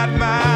got my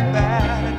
like that.